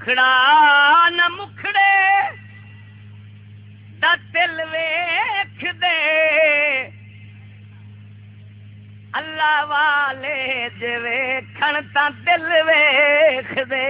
مکھڑا نہ مکھڑے دا دل ویکھ دے اللہ والے جے ویکھن تا دل ویکھ دے